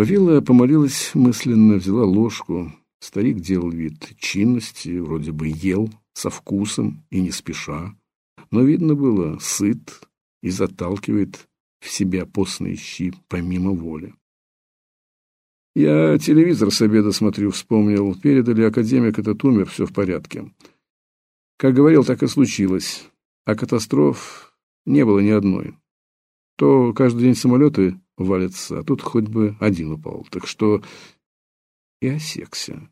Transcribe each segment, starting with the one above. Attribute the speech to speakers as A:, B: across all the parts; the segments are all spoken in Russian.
A: Вавила помолилась мысленно, взяла ложку. Старик делал вид чинности, вроде бы ел со вкусом и не спеша, но видно было, сыт и заталкивает в себя постные щи помимо воли. Я телевизор с обеда смотрю, вспомнил. Передали, академик этот умер, все в порядке. Как говорил, так и случилось. А катастроф не было ни одной. То каждый день самолеты валятся, а тут хоть бы один упал. Так что и осекся.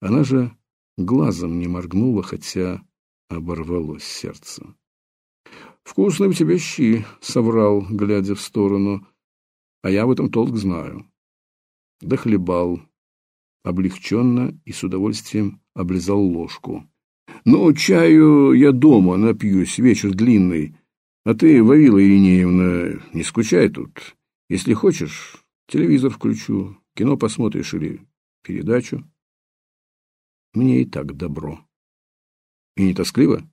A: Она же глазом не моргнула, хотя оборвалось сердце. «Вкусные у тебя щи», — соврал, глядя в сторону. «А я в этом толк знаю». Дохлебал, облегченно и с удовольствием облизал ложку. «Ну, чаю я дома напьюсь, вечер длинный. А ты, Вавила Иринеевна, не скучай тут. Если хочешь, телевизор включу, кино посмотришь или передачу. Мне и так добро. И не тоскливо?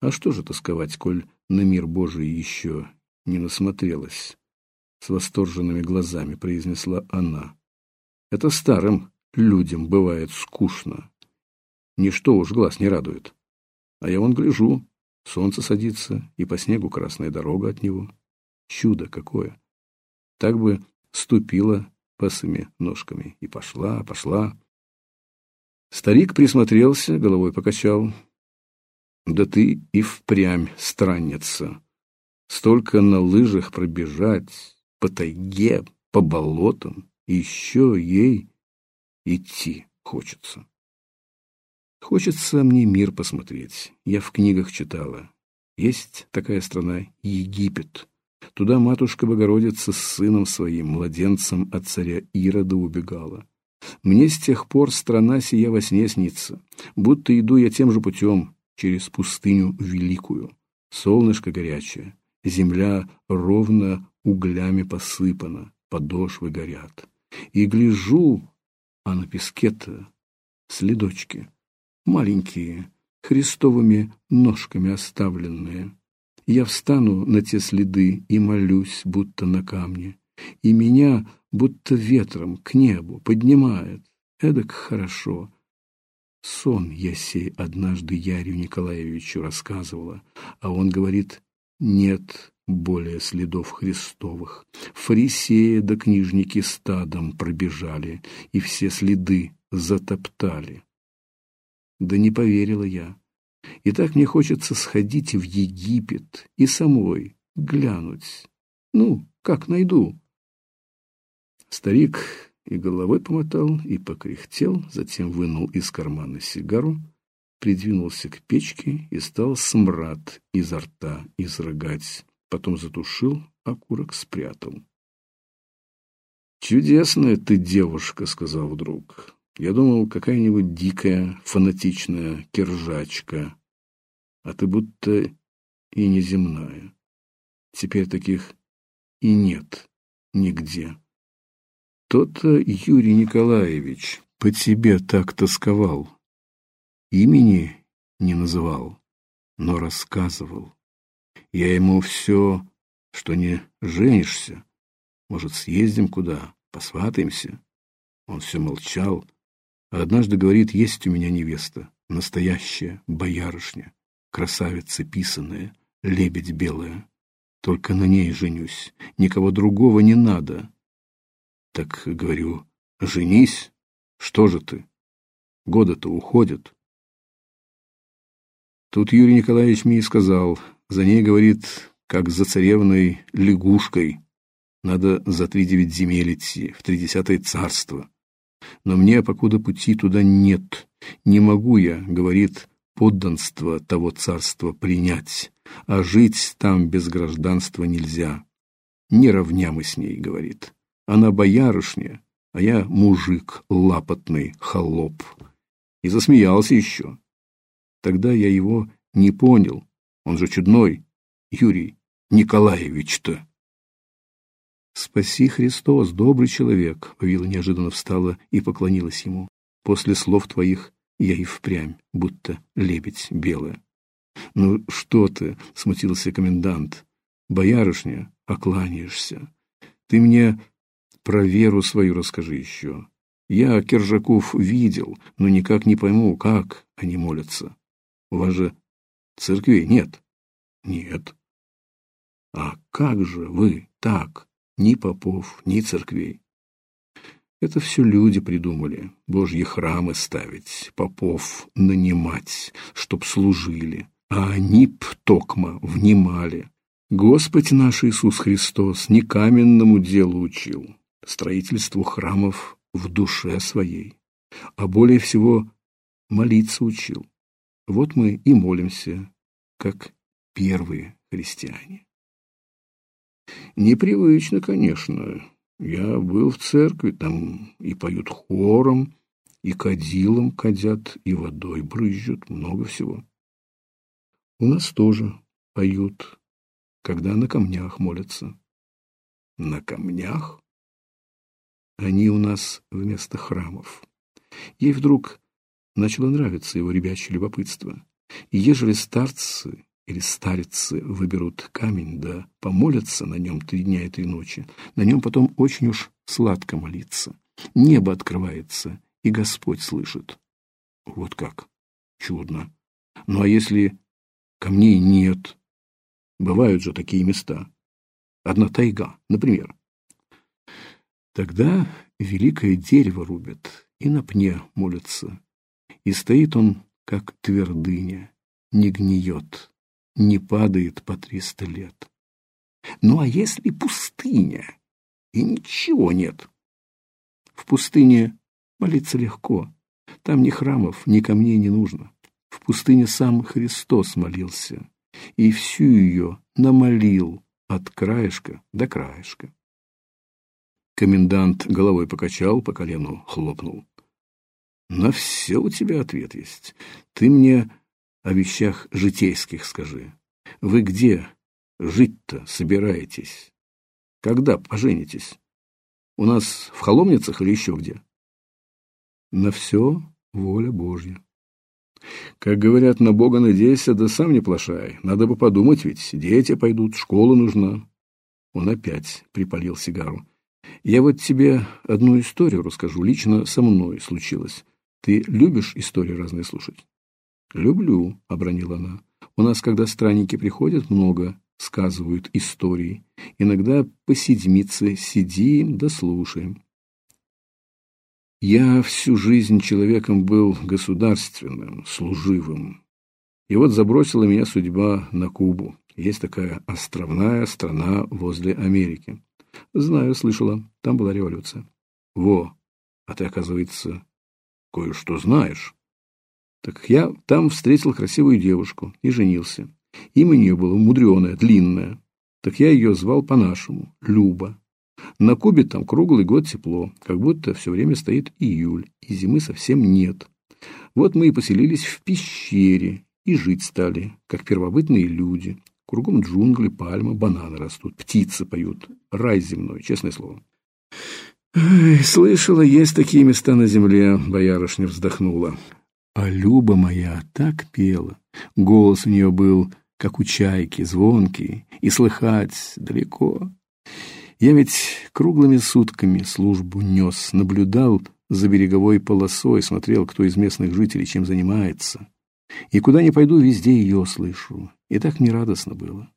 A: А что же тосковать, коль на мир Божий еще не насмотрелась? С восторженными глазами произнесла она. Это старым людям бывает скучно. Ничто уж глаз не радует. А я вон гляжу, солнце садится, и по снегу красная дорога от него. Чудо какое! Так бы ступила босыми ножками и пошла, пошла. Старик присмотрелся, головой покачал. Да ты и впрямь странница. Столько на лыжах пробежать, по тайге, по болотам, еще ей идти хочется. Хочется мне мир посмотреть. Я в книгах читала. Есть такая страна Египет. Туда матушка Богородица с сыном своим, младенцем от царя Ирода убегала. Мне с тех пор страна сия во сне снится, будто иду я тем же путем, через пустыню великую. Солнышко горячее, земля ровно углями посыпана, подошвы горят. И гляжу, а на песке-то следочки, маленькие, христовыми ножками оставленные. Я встану на те следы и молюсь, будто на камне, и меня будто ветром к небу поднимает. Эдак хорошо, Сон я сей однажды Ярию Николаевичу рассказывала, а он говорит, нет более следов Христовых. Фарисеи да книжники стадом пробежали, и все следы затоптали. Да не поверила я. И так мне хочется сходить в Египет и самой глянуть. Ну, как найду. Старик и головой помотал, и покряхтел, затем вынул из кармана сигару, придвинулся к печке и стал смрад изо рта изрыгать. Потом затушил, окурок спрятал. «Чудесная ты девушка», — сказал вдруг. «Я думал, какая-нибудь дикая, фанатичная киржачка, а ты будто и неземная. Теперь таких и нет нигде». Кто-то, Юрий Николаевич, по тебе так тосковал. Имени не называл, но рассказывал. Я ему все, что не женишься. Может, съездим куда, посватаемся? Он все молчал. А однажды говорит, есть у меня невеста, настоящая боярышня, красавица писаная, лебедь белая. Только на ней женюсь, никого другого не надо. Так, говорю, женись. Что же ты? Года-то уходят. Тут Юрий Николаевич мне и сказал, за ней, говорит, как за царевной лягушкой. Надо за три девять земель идти, в тридесятое царство. Но мне, покуда пути туда нет, не могу я, говорит, подданство того царства принять, а жить там без гражданства нельзя. Не равня мы с ней, говорит. Она боярышня, а я мужик, лапотный, холоп. И засмеялся еще. Тогда я его не понял. Он же чудной, Юрий Николаевич-то. «Спаси Христос, добрый человек!» Вавила неожиданно встала и поклонилась ему. «После слов твоих я и впрямь, будто лебедь белая». «Ну что ты?» — смутился комендант. «Боярышня, покланяешься. Ты мне про веру свою расскажи еще. Я Кержаков видел, но никак не пойму, как они молятся. У вас же церквей нет? Нет. А как же вы так? Ни попов, ни церквей. Это все люди придумали. Божьи храмы ставить, попов нанимать, чтоб служили. А они птокма внимали. Господь наш Иисус Христос не каменному делу учил, строительству храмов в душе своей, а более всего молиться учил. Вот мы и молимся, как первые христиане. Непривычно, конечно. Я был в церкви, там и поют хором, и кадилом кадят, и водой брызжут, много всего. У нас тоже поют, когда на камнях молятся. На камнях? Они у нас вместо храмов. Ей вдруг начало нравиться его ребячье любопытство. И ежели старцы или старицы выберут камень, да помолятся на нем три дня и три ночи, на нем потом очень уж сладко молиться. Небо открывается, и Господь слышит. Вот как. Чудно. Ну а если камней нет? Бывают же такие места. Одна тайга, например. Тогда великое дерево рубят и на пне молятся. И стоит он, как твердыня, не гниет, не падает по триста лет. Ну а если пустыня, и ничего нет? В пустыне молиться легко. Там ни храмов, ни камней не нужно. В пустыне сам Христос молился, и всю ее намолил от краешка до краешка. Комендант головой покачал, по колену хлопнул. На все у тебя ответ есть. Ты мне о вещах житейских скажи. Вы где жить-то собираетесь? Когда поженитесь? У нас в Холомницах или еще где? На все воля Божья. Как говорят, на Бога надейся, да сам не плашай. Надо бы подумать ведь, дети пойдут, школа нужна. Он опять припалил сигару. Я вот тебе одну историю расскажу, лично со мной случилось. Ты любишь истории разные слушать? Люблю, обронила она. У нас, когда странники приходят, много сказывают истории. Иногда по седмице сидим да. Я всю жизнь человеком был государственным, служивым. И вот забросила меня судьба на Кубу. Есть такая островная страна возле Америки. Знаю, слышала, там была революция. Во, а ты, оказывается, кое-что знаешь. Так я там встретил красивую девушку и женился. Имя нее было мудреное, длинное. Так я ее звал по-нашему – Люба. На Кубе там круглый год тепло, как будто все время стоит июль, и зимы совсем нет. Вот мы и поселились в пещере, и жить стали, как первобытные люди. Кругом джунгли, пальмы, бананы растут, птицы поют. Рай земной, честное слово. Слышала, есть такие места на земле, боярышня вздохнула. А Люба моя так пела. Голос у нее был, как у чайки, звонкий, и слыхать далеко. Я ведь круглыми сутками службу нес, наблюдал за береговой полосой, смотрел, кто из местных жителей чем занимается. И куда ни пойду, везде ее слышу. И так мне радостно было.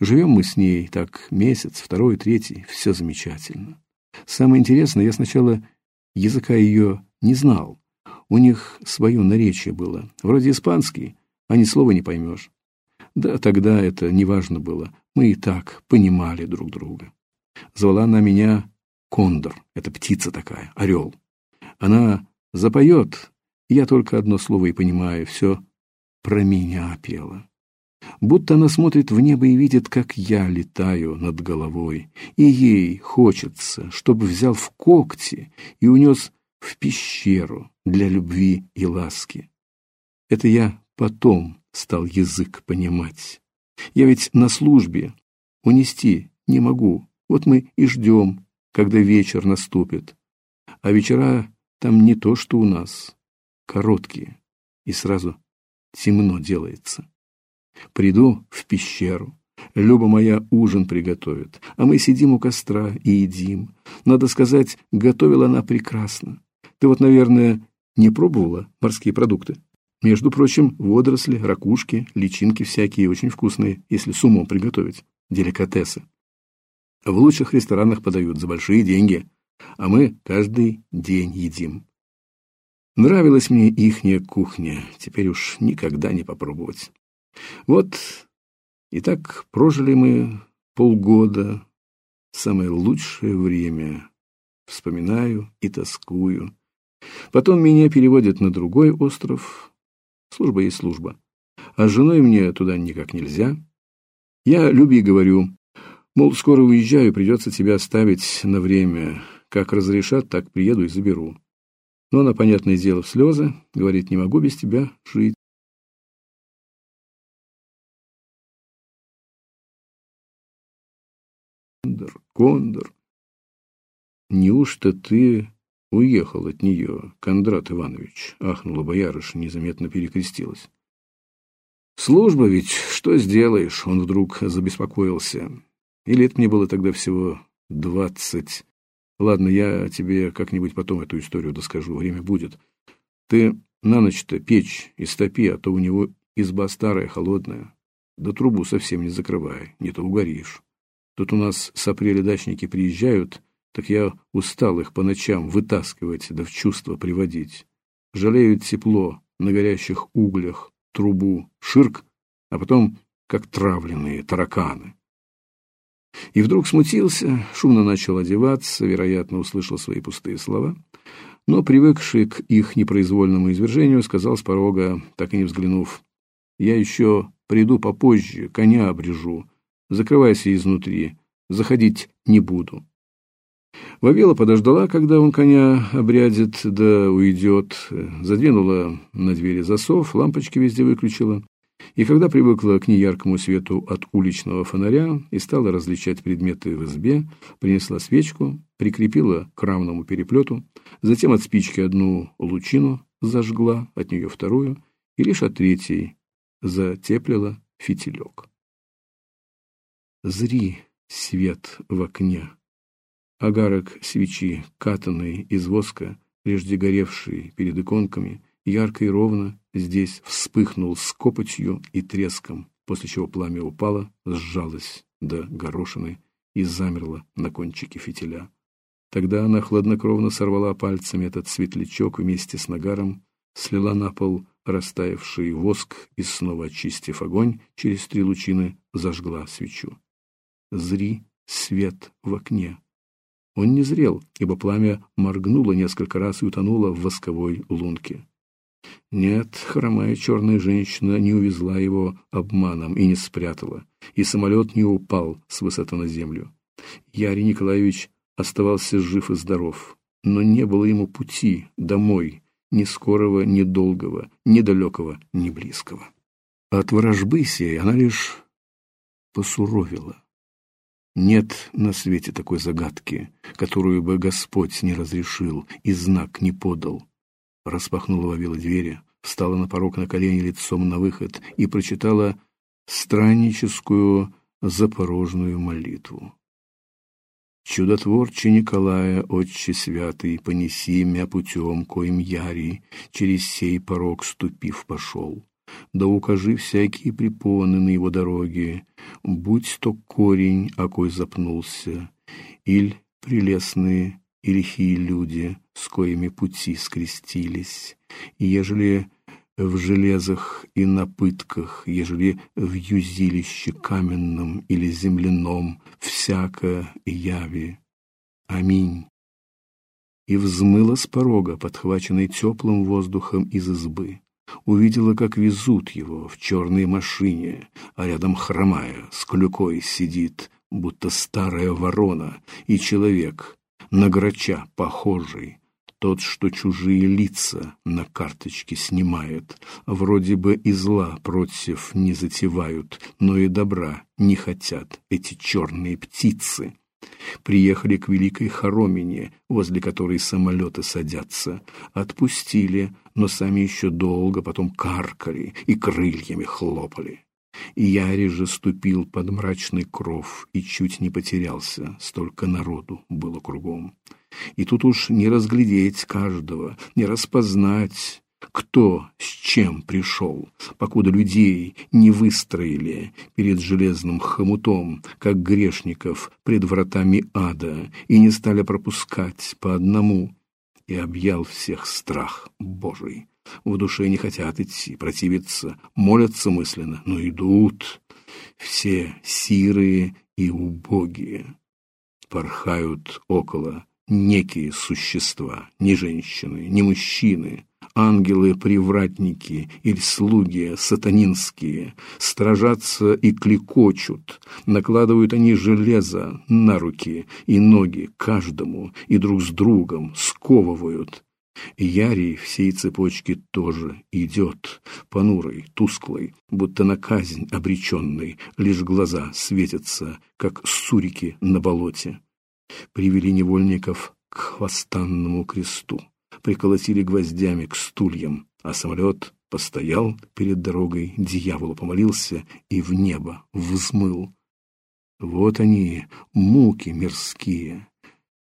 A: Живем мы с ней так месяц, второй, третий, все замечательно. Самое интересное, я сначала языка ее не знал. У них свое наречие было, вроде испанский, а ни слова не поймешь. Да тогда это не важно было, мы и так понимали друг друга. Звала она меня Кондор, это птица такая, орел. Она запоет, я только одно слово и понимаю, все про меня пела. Будто она смотрит в небо и видит, как я летаю над головой, и ей хочется, чтобы взял в когти и унес в пещеру для любви и ласки. Это я потом стал язык понимать. Я ведь на службе унести не могу. Вот мы и ждем, когда вечер наступит. А вечера там не то, что у нас, короткие, и сразу темно делается. Приду в пещеру, Люба моя ужин приготовит, а мы сидим у костра и едим. Надо сказать, готовила она прекрасно. Ты вот, наверное, не пробовала морские продукты? Между прочим, водоросли, ракушки, личинки всякие очень вкусные, если с умом приготовить. Деликатесы. В лучших ресторанах подают за большие деньги, а мы каждый день едим. Нравилась мне ихняя кухня, теперь уж никогда не попробовать. Вот и так прожили мы полгода, самое лучшее время. Вспоминаю и тоскую. Потом меня переводят на другой остров. Служба есть служба. А с женой мне туда никак нельзя. Я Люби говорю, мол, скоро уезжаю, придется тебя оставить на время. Как разрешат, так приеду и заберу. Но она, понятное дело, в слезы, говорит, не могу без тебя жить. Кондор, Кондор, неужто ты уехал от нее, Кондрат Иванович? Ахнула боярыша, незаметно перекрестилась. Служба ведь, что сделаешь? Он вдруг забеспокоился. И лет мне было тогда всего двадцать. Ладно, я тебе как-нибудь потом эту историю доскажу, время будет. Ты на ночь-то печь истопи, а то у него изба старая, холодная. Да трубу совсем не закрывай, не то угоришь. Тут у нас с апреля дачники приезжают, так я устал их по ночам вытаскивать да в чувство приводить. Жалеют тепло на горящих углях, трубу, ширк, а потом как травленные тараканы. И вдруг смутился, шумно начал одеваться, вероятно, услышал свои пустые слова, но, привыкший к их непроизвольному извержению, сказал с порога, так и не взглянув, «Я еще приду попозже, коня обрежу, закрывайся изнутри, заходить не буду». Вавила подождала, когда он коня обрядит, да уйдет, задвинула на двери засов, лампочки везде выключила, и когда привыкла к неяркому свету от уличного фонаря и стала различать предметы в избе, принесла свечку, прикрепила к рамному переплету, затем от спички одну лучину зажгла, от нее вторую, и лишь от третьей затеплила фитилек. Зри свет в окне. Агарок свечи, катанный из воска, прежде горевший перед иконками, ярко и ровно здесь вспыхнул с копотью и треском, после чего пламя упало, сжалось до горошины и замерло на кончике фитиля. Тогда она хладнокровно сорвала пальцами этот светлячок вместе с нагаром, слила на пол растаявший воск и снова очистив огонь через три лучины, зажгла свечу. Зри свет в окне. Он не зрел, ибо пламя моргнуло несколько раз и утонуло в восковой лунке. Нет, хромая черная женщина не увезла его обманом и не спрятала, и самолет не упал с высоты на землю. Ярий Николаевич оставался жив и здоров, но не было ему пути домой, ни скорого, ни долгого, ни далекого, ни близкого. От ворожбы сей она лишь посуровила. Нет на свете такой загадки, которую бы Господь не разрешил и знак не подал, распахнула Вавила двери, встала на порог на колени лицом на выход и прочитала странническую запорожную молитву. Чудотворче Николая, Отче святый, понеси мя путем, коим яри, через сей порог ступив пошел. Да укажи всякие препоны на его дороге, будь то корень, окой запнулся, иль прелестные и лихие люди, с коими пути скрестились, и ежели в железах и на пытках, ежели в юзилище каменном или земляном, всяко яви. Аминь. И взмыла с порога, подхваченной теплым воздухом из избы. Увидела, как везут его в черной машине, а рядом хромая, с клюкой сидит, будто старая ворона, и человек, на грача похожий, тот, что чужие лица на карточке снимает, вроде бы и зла против не затевают, но и добра не хотят эти черные птицы. Приехали к великой хоромине, возле которой самолеты садятся. Отпустили, но сами еще долго потом каркали и крыльями хлопали. Яри же ступил под мрачный кров и чуть не потерялся, столько народу было кругом. И тут уж не разглядеть каждого, не распознать, кто с чем пришел, покуда людей не выстроили перед железным хомутом, как грешников пред вратами ада, и не стали пропускать по одному, и объял всех страх Божий. В душе не хотят идти, противиться, молятся мысленно, но идут. Все сирые и убогие порхают около некие существа, не женщины, не мужчины, ангелы-привратники или слуги сатанинские, стражатся и кликочут, накладывают они железо на руки и ноги каждому и друг с другом сковывают. Ярий всей цепочки тоже идет, понурый, тусклый, будто на казнь обреченный, лишь глаза светятся, как сурики на болоте. Привели невольников к хвостанному кресту приколотили гвоздями к стульям, а самолет постоял перед дорогой, дьяволу помолился и в небо взмыл. Вот они, муки мирские.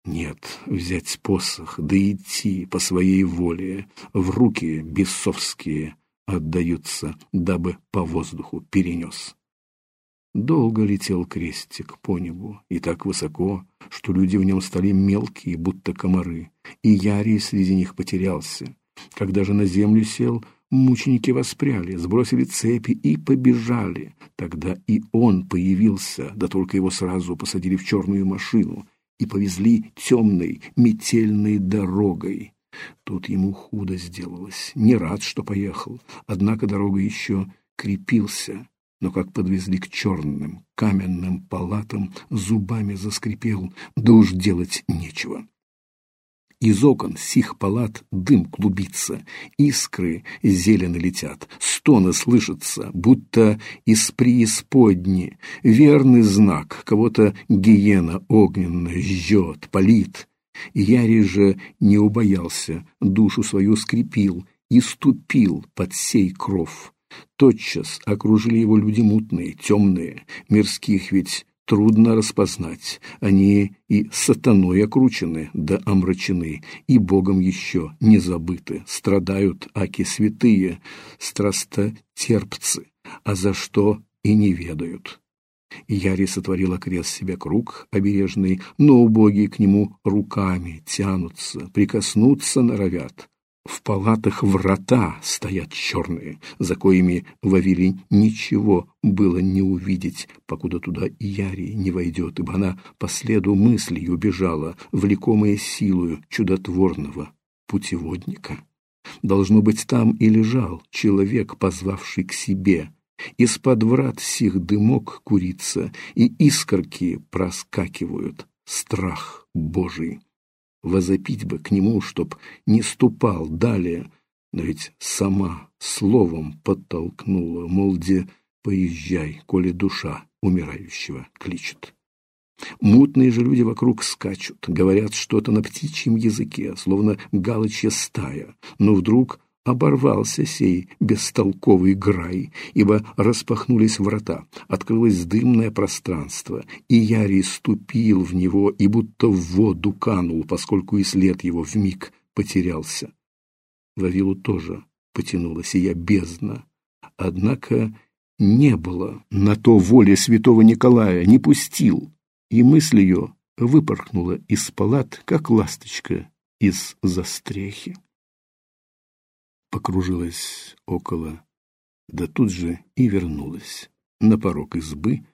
A: Нет, взять посох, да идти по своей воле, в руки бесовские отдаются, дабы по воздуху перенес. Долго летел крестик по небу, и так высоко, что люди в нем стали мелкие, будто комары, и Ярий среди них потерялся. Когда же на землю сел, мученики воспряли, сбросили цепи и побежали. Тогда и он появился, да только его сразу посадили в черную машину и повезли темной, метельной дорогой. Тут ему худо сделалось, не рад, что поехал, однако дорога еще крепился но как подвезли к черным каменным палатам, зубами заскрипел, да уж делать нечего. Из окон сих палат дым клубится, искры зелено летят, стоны слышатся, будто из преисподни. Верный знак, кого-то гиена огненная жжет, палит. Яри же не убоялся, душу свою скрепил и ступил под сей кров. Тотчас окружили его люди мутные, темные, мирских ведь трудно распознать. Они и сатаной окручены да омрачены, и Богом еще не забыты. Страдают аки святые, страстотерпцы, а за что и не ведают. Яри сотворил окрест себе круг обережный, но убогие к нему руками тянутся, прикоснуться норовят. В палатах врата стоят черные, за коими Вавилий ничего было не увидеть, покуда туда Ярий не войдет, ибо она по следу мыслей убежала, влекомая силою чудотворного путеводника. Должно быть, там и лежал человек, позвавший к себе. Из-под врат сих дымок курится, и искорки проскакивают. Страх Божий возопить бы к нему, чтоб не ступал далее, но ведь сама словом подтолкнула, мол, где поезжай, коли душа умирающего кличет. Мутные же люди вокруг скачут, говорят что-то на птичьем языке, словно галочья стая, но вдруг оборвался сей бестолковый грай, ибо распахнулись врата, открылось дымное пространство, и Ярий ступил в него и будто в воду канул, поскольку и след его вмиг потерялся. Вавилу тоже потянула сия бездна, однако не было на то воли святого Николая, не пустил, и мысль ее выпорхнула из палат, как ласточка из застрехи покружилась около, да тут же и вернулась на порог избы,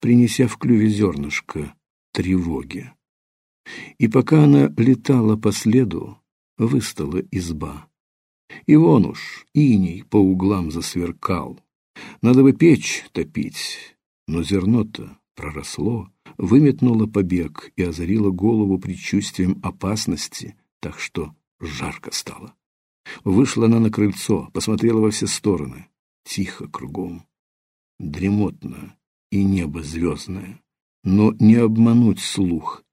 A: принеся в клюве зернышко тревоги. И пока она летала по следу, выстала изба. И вон уж иней по углам засверкал. Надо бы печь топить, но зерно-то проросло, выметнуло побег и озарило голову предчувствием опасности, так что жарко стало. Вышла она на крыльцо, посмотрела во все стороны. Тихо кругом, дремотно и небо звездное. Но не обмануть слух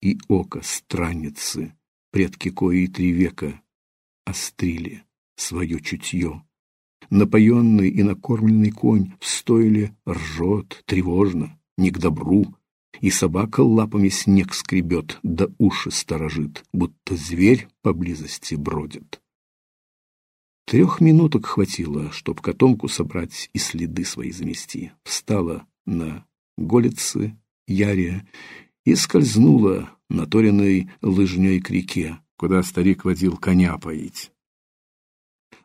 A: и око странницы, предки кои три века острили свое чутье. напоенный и накормленный конь в стойле ржет тревожно, не к добру, и собака лапами снег скребет, да уши сторожит, будто зверь поблизости бродит. Трех минуток хватило, чтоб котомку собрать и следы свои замести. Встала на голицы Ярия и скользнула наторенной лыжней к реке, куда старик водил коня поить.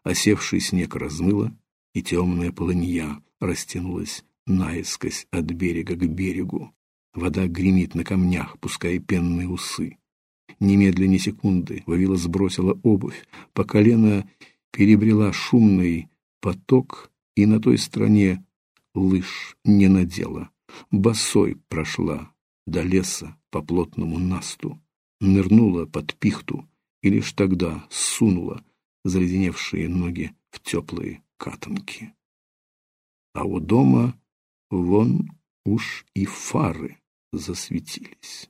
A: Осевший снег размыло, и темная полынья растянулась наискось от берега к берегу. Вода гремит на камнях, пуская пенные усы. Немедленно секунды Вавила сбросила обувь, по колено перебрела шумный поток и на той стороне лыж не надела. Босой прошла до леса по плотному насту, нырнула под пихту и лишь тогда сунула заледеневшие ноги в теплые катанки. А у дома вон уж и фары засветились.